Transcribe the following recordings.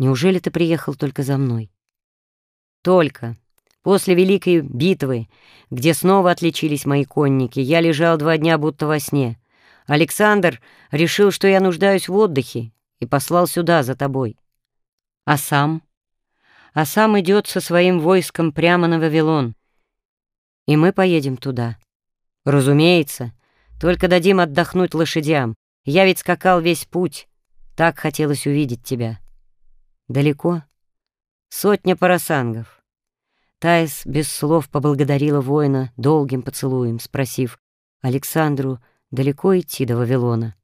Неужели ты приехал только за мной? Только. После Великой битвы, где снова отличились мои конники, я лежал два дня будто во сне. Александр решил, что я нуждаюсь в отдыхе, и послал сюда за тобой. А сам? А сам идет со своим войском прямо на Вавилон. И мы поедем туда. Разумеется, только дадим отдохнуть лошадям. Я ведь скакал весь путь. Так хотелось увидеть тебя. Далеко? Сотня парасангов. Таис без слов поблагодарила воина долгим поцелуем, спросив, Александру далеко идти до Вавилона?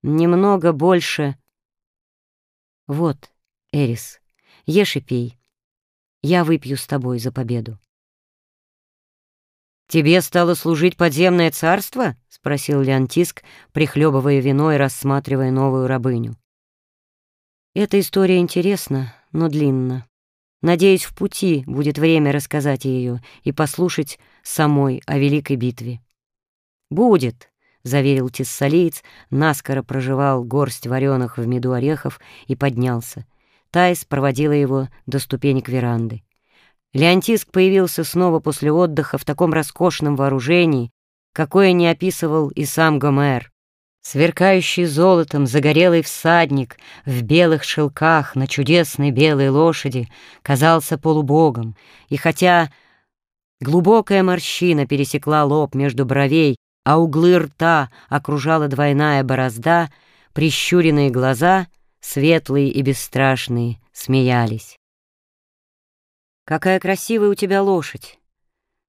Немного больше. Вот, Эрис, ешь и пей. Я выпью с тобой за победу. «Тебе стало служить подземное царство?» — спросил Леонтиск, прихлебывая вино и рассматривая новую рабыню. «Эта история интересна, но длинна. Надеюсь, в пути будет время рассказать ее и послушать самой о Великой битве». «Будет», — заверил тессалиец, наскоро проживал горсть вареных в меду орехов и поднялся. Тайс проводила его до ступенек веранды. Леонтиск появился снова после отдыха в таком роскошном вооружении, какое не описывал и сам Гомер. Сверкающий золотом загорелый всадник в белых шелках на чудесной белой лошади казался полубогом, и хотя глубокая морщина пересекла лоб между бровей, а углы рта окружала двойная борозда, прищуренные глаза, светлые и бесстрашные, смеялись. Какая красивая у тебя лошадь!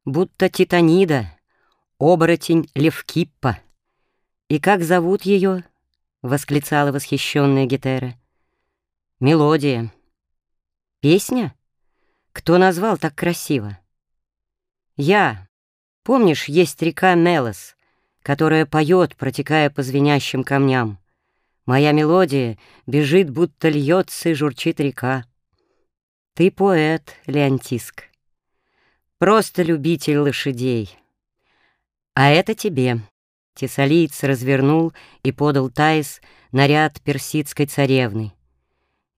Будто титанида, оборотень Левкиппа. И как зовут ее? — восклицала восхищенная Гетера. Мелодия. Песня? Кто назвал так красиво? Я. Помнишь, есть река Мелос, которая поет, протекая по звенящим камням. Моя мелодия бежит, будто льется и журчит река. Ты поэт, Леонтиск. Просто любитель лошадей. А это тебе. Тесалиец развернул и подал Таис наряд персидской царевны.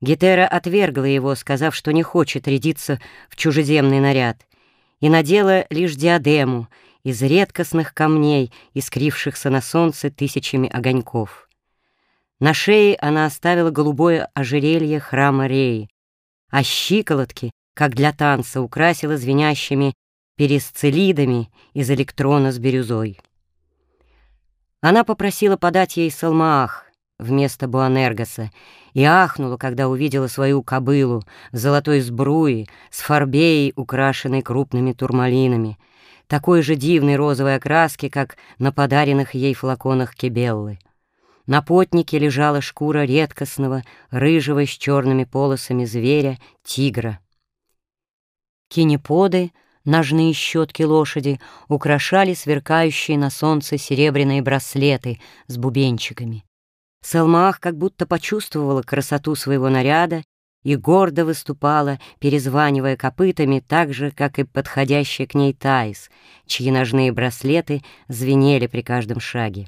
Гетера отвергла его, сказав, что не хочет рядиться в чужеземный наряд, и надела лишь диадему из редкостных камней, искрившихся на солнце тысячами огоньков. На шее она оставила голубое ожерелье храма Реи, а щиколотки, как для танца, украсила звенящими перисцелидами из электрона с бирюзой. Она попросила подать ей салмаах вместо Буанергоса и ахнула, когда увидела свою кобылу в золотой сбруи с фарбеей, украшенной крупными турмалинами, такой же дивной розовой окраски, как на подаренных ей флаконах кебеллы. На потнике лежала шкура редкостного, рыжего с черными полосами зверя, тигра. Кинеподы, ножные щетки лошади, украшали сверкающие на солнце серебряные браслеты с бубенчиками. Салмах как будто почувствовала красоту своего наряда и гордо выступала, перезванивая копытами так же, как и подходящая к ней Таис, чьи ножные браслеты звенели при каждом шаге.